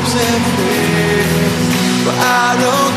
hopes and fears, but I don't.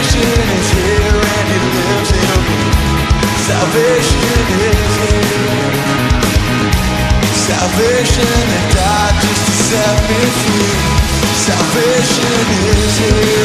Salvation is here and it lives in me. Salvation is here. Salvation that died just to set me free. Salvation is here.